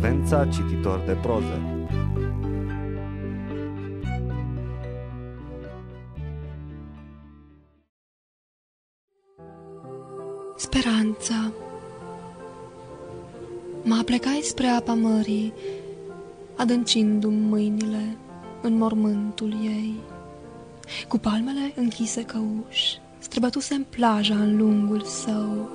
Secvența cititor de proză Speranța Mă aplecai spre apa mării, adâncindu-mi mâinile în mormântul ei. Cu palmele închise căuși, străbătusem plaja în lungul său.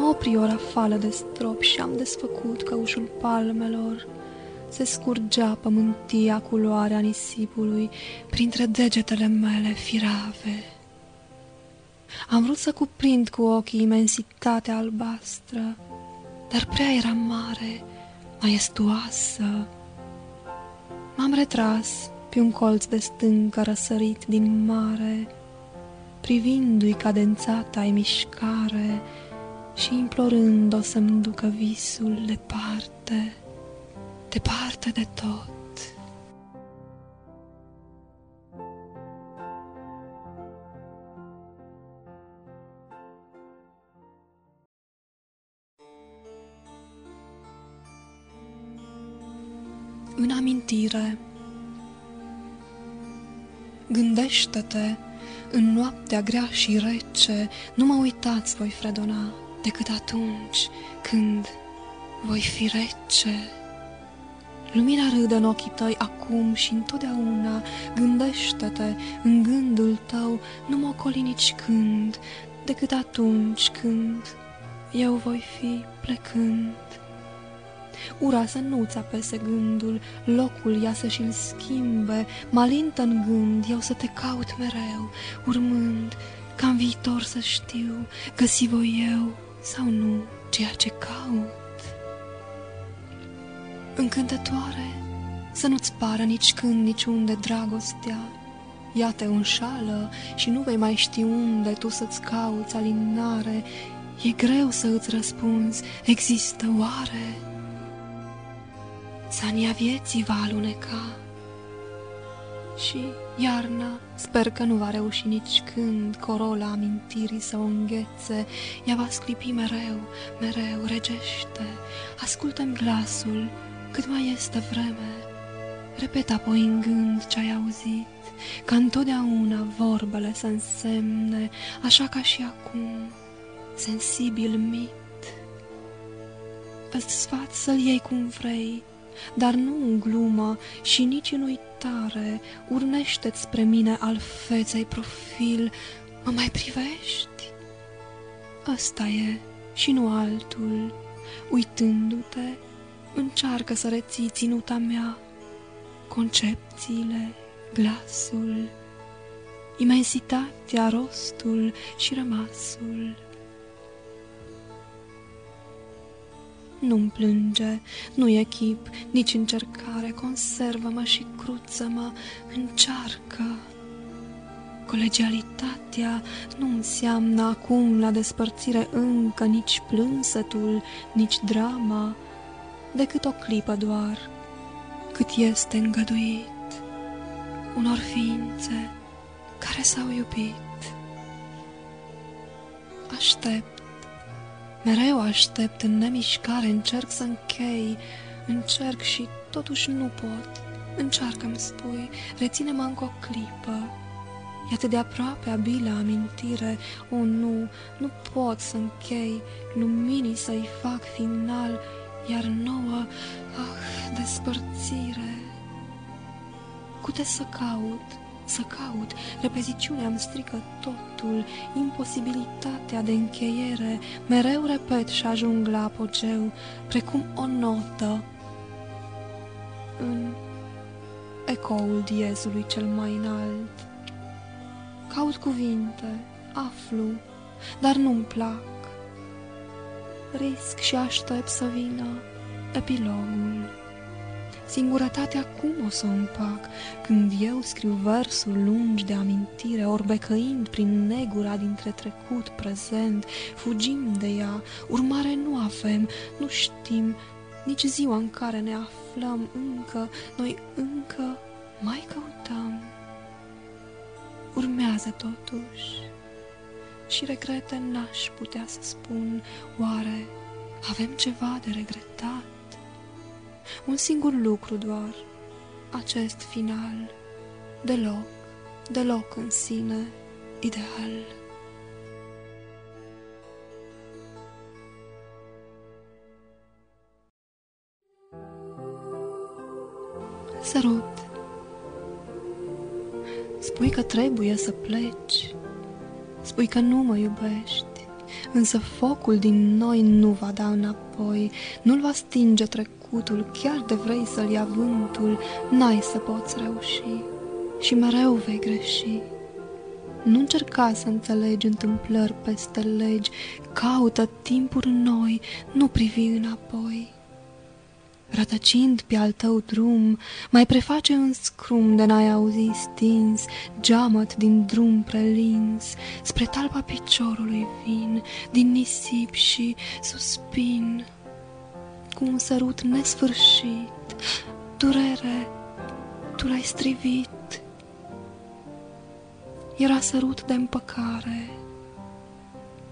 Mă opri o rafală de strop și am desfăcut căușul palmelor. Se scurgea pământia culoarea nisipului printre degetele mele firave. Am vrut să cuprind cu ochii imensitatea albastră, dar prea era mare, maestuoasă. M-am retras pe un colț de stâncă răsărit din mare, privindu-i cadențata ai mișcare și implorând-o să-mi ducă visul departe, departe de tot. În amintire Gândește-te în noaptea grea și rece, nu mă uitați voi fredona, decât atunci când voi fi rece. Lumina râde în ochii tăi acum și întotdeauna, gândește-te în gândul tău, nu mă ocoli nici când, decât atunci când eu voi fi plecând. Ura să nu-ți apese gândul, locul ea să și-l schimbe, malintă în gând, eu să te caut mereu, urmând ca în viitor să știu, găsi voi eu sau nu ceea ce caut. Încântătoare, să nu-ți pară nici când, nici unde dragostea, ea te înșală și nu vei mai ști unde tu să-ți cauți alinare, e greu să îți răspunzi, există oare? Sania vieții va aluneca și iarna sper că nu va reuși nici când corola amintirii să o înghețe, ea va sclipi mereu, mereu, regește, ascultă-mi glasul, cât mai este vreme, repet apoi în gând ce ai auzit, ca întotdeauna vorbele să însemne, așa ca și acum, sensibil mit. Îți sfat să-l iei cum vrei, dar nu în glumă și nici în uitare, urnește-ți spre mine al feței profil, mă mai privești? Ăsta e și nu altul, uitându-te, încearcă să reții ținuta mea, concepțiile, glasul, imensitatea, rostul și rămasul. Nu-mi plânge, nu e chip, nici încercare, conservă-mă și cruță-mă, încearcă. Colegialitatea nu înseamnă acum la despărțire încă nici plânsetul, nici drama, decât o clipă doar, cât este îngăduit unor ființe care s-au iubit. Aștept Mereu aștept în nemișcare, încerc să închei, încerc și totuși nu pot. Încearcă-mi spui, reține-mă încă o clipă. E atât de aproape abilă amintire, o, nu, nu pot să închei, luminii să-i fac final, iar nouă, ah, despărțire. Cute să caut, să caut, repeziciunea îmi strică totul, imposibilitatea de încheiere, mereu repet și ajung la apogeu, precum o notă în ecoul diezului cel mai înalt. Caut cuvinte, aflu, dar nu-mi plac. Risc și aștept să vină epilogul. Singurătatea cum o să o împac când eu scriu versuri lungi de amintire, orbecăind prin negura dintre trecut, prezent, fugim de ea, urmare nu avem, nu știm nici ziua în care ne aflăm încă, noi încă mai căutăm. Urmează totuși și regrete n-aș putea să spun, oare avem ceva de regretat? Un singur lucru doar, acest final, deloc, deloc în sine, ideal. Sărut. Spui că trebuie să pleci. Spui că nu mă iubești. Însă focul din noi nu va da înapoi, nu-l va stinge trecutul, chiar de vrei să-l ia vântul, n-ai să poți reuși și mereu vei greși. Nu încerca să înțelegi întâmplări peste legi, caută timpuri noi, nu privi înapoi. Rătăcind pe al tău drum, mai preface în scrum de n-ai auzi stins, geamăt din drum prelins, spre talpa piciorului vin, din nisip și suspin, cu un sărut nesfârșit, durere, tu l-ai strivit. Era sărut de împăcare,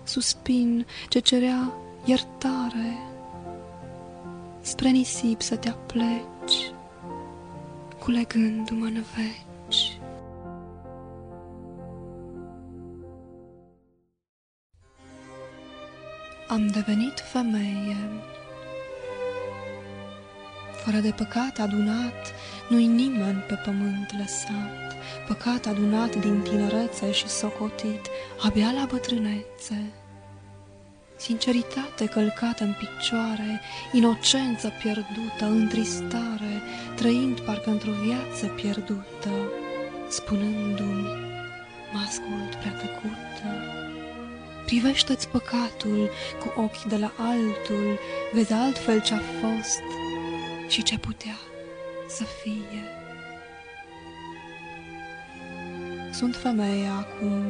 suspin ce cerea iertare, spre nisip să te apleci, culegându-mă în veci. Am devenit femeie, fără de păcat adunat, nu-i nimeni pe pământ lăsat, păcat adunat din tinerețe și socotit, abia la bătrânețe sinceritate călcată în picioare, inocență pierdută, întristare, trăind parcă într-o viață pierdută, spunându-mi, mă ascult prea tăcută. Privește-ți păcatul cu ochi de la altul, vezi altfel ce-a fost și ce putea să fie. Sunt femeia acum,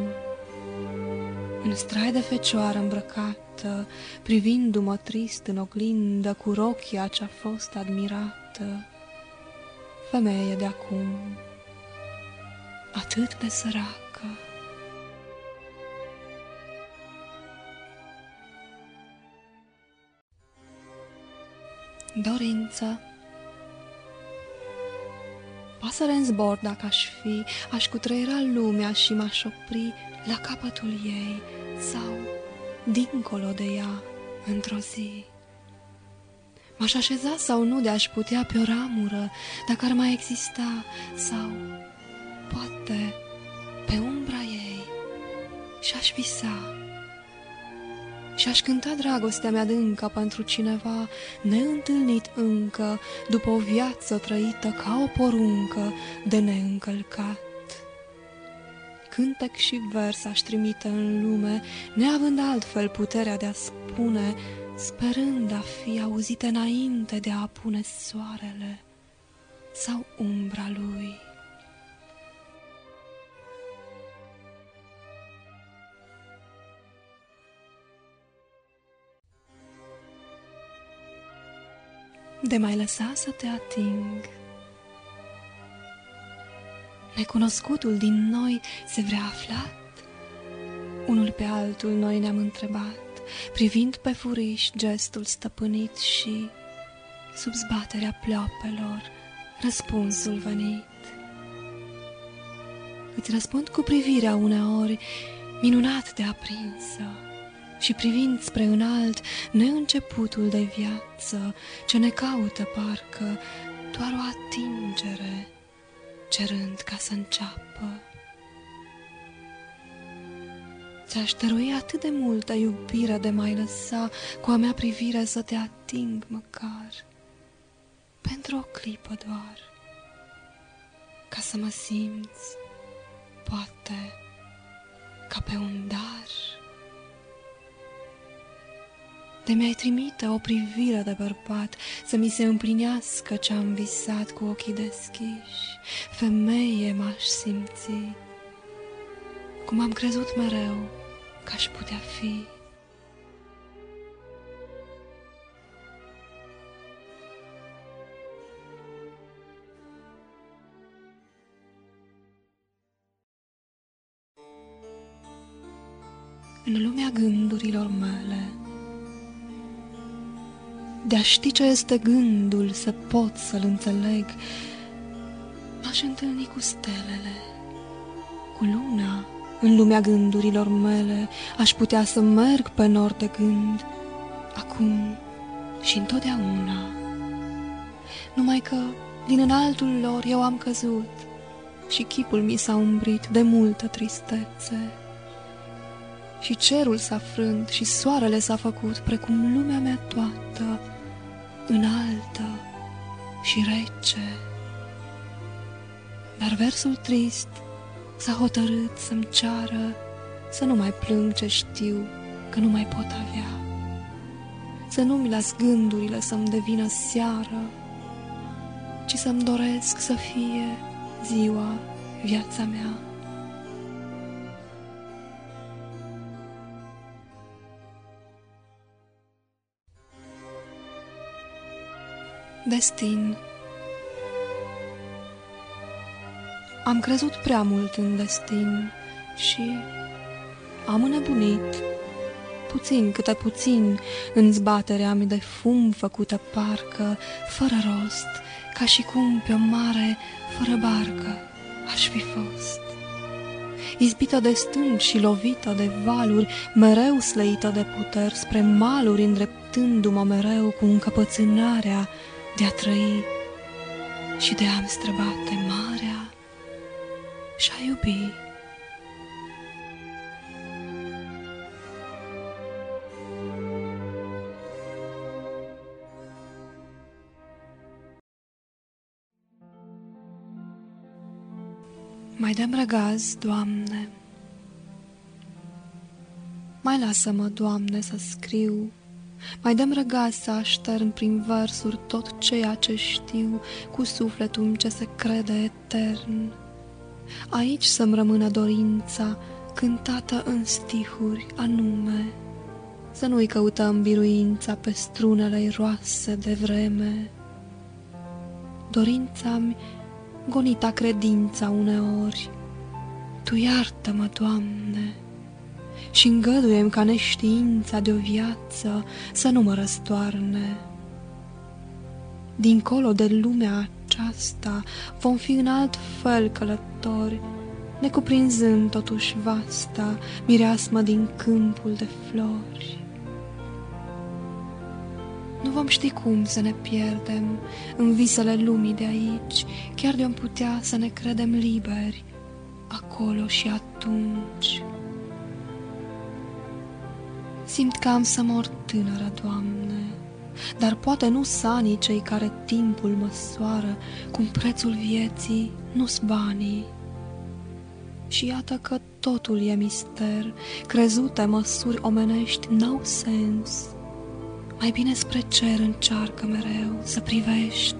în strai de fecioară îmbrăcată, privindu-mă trist în oglindă cu rochia ce-a fost admirată. Femeie de acum, atât de săracă. Dorință Pasăre în zbor dacă aș fi, aș cutreiera lumea și m-aș opri la capătul ei sau dincolo de ea într-o zi. M-aș așeza sau nu de aș putea pe o ramură, dacă ar mai exista, sau poate pe umbra ei și-aș visa și aș cânta dragostea mea adâncă pentru cineva neîntâlnit încă, după o viață trăită ca o poruncă de neîncălcat. Cântec și vers aș trimite în lume, neavând altfel puterea de a spune, sperând a fi auzite înainte de a pune soarele sau umbra lui. de mai lăsa să te ating. Necunoscutul din noi se vrea aflat? Unul pe altul noi ne-am întrebat, privind pe furiș gestul stăpânit și, sub zbaterea pleoapelor, răspunsul venit. Îți răspund cu privirea uneori, minunat de aprinsă, și privind spre înalt neînceputul de viață ce ne caută parcă doar o atingere, cerând ca să înceapă. Ți-aș dărui atât de multă iubire de mai lăsa cu a mea privire să te ating măcar, pentru o clipă doar, ca să mă simți, poate, ca pe un dar de mi-ai trimite o privire de bărbat Să mi se împlinească ce-am visat cu ochii deschiși. Femeie m-aș simți, cum am crezut mereu că aș putea fi. În lumea gândurilor mele, De-a ști ce este gândul, să pot să-l înțeleg, m-aș întâlni cu stelele, cu luna, în lumea gândurilor mele, aș putea să merg pe nor de gând, acum și întotdeauna. Numai că din înaltul lor eu am căzut și chipul mi s-a umbrit de multă tristețe. Și cerul s-a frânt și soarele s-a făcut precum lumea mea toată, înaltă și rece. Dar versul trist s-a hotărât să-mi ceară să nu mai plâng ce știu că nu mai pot avea. Să nu-mi las gândurile să-mi devină seară, ci să-mi doresc să fie ziua viața mea. Destin Am crezut prea mult în destin și am înnebunit. Puțin câte puțin în zbaterea mi de fum făcută parcă, fără rost, ca și cum pe o mare fără barcă aș fi fost. Izbită de stânci și lovită de valuri, mereu slăită de puteri, spre maluri îndreptându-mă mereu cu încăpățânarea de a trăi și de a-mi străbate marea și a iubi. Mai dăm răgaz, Doamne, mai lasă-mă, Doamne, să scriu, mai dăm răgaz să aștern prin versuri tot ceea ce știu, cu sufletul ce se crede etern. Aici să-mi rămână dorința, cântată în stihuri anume, să nu-i căutăm biruința pe strunele roase de vreme. Dorința-mi gonita credința uneori. Tu iartă-mă, Doamne, și îngăduiem ca neștiința de o viață să nu mă răstoarne. Dincolo de lumea aceasta vom fi în alt fel călători, necuprinzând totuși vasta mireasmă din câmpul de flori. Nu vom ști cum să ne pierdem în visele lumii de aici, chiar de-am putea să ne credem liberi acolo și atunci. Simt că am să mor tânără, Doamne, dar poate nu sanii cei care timpul măsoară, cum prețul vieții nu-s banii. Și iată că totul e mister, crezute măsuri omenești n-au sens, mai bine spre cer încearcă mereu să privești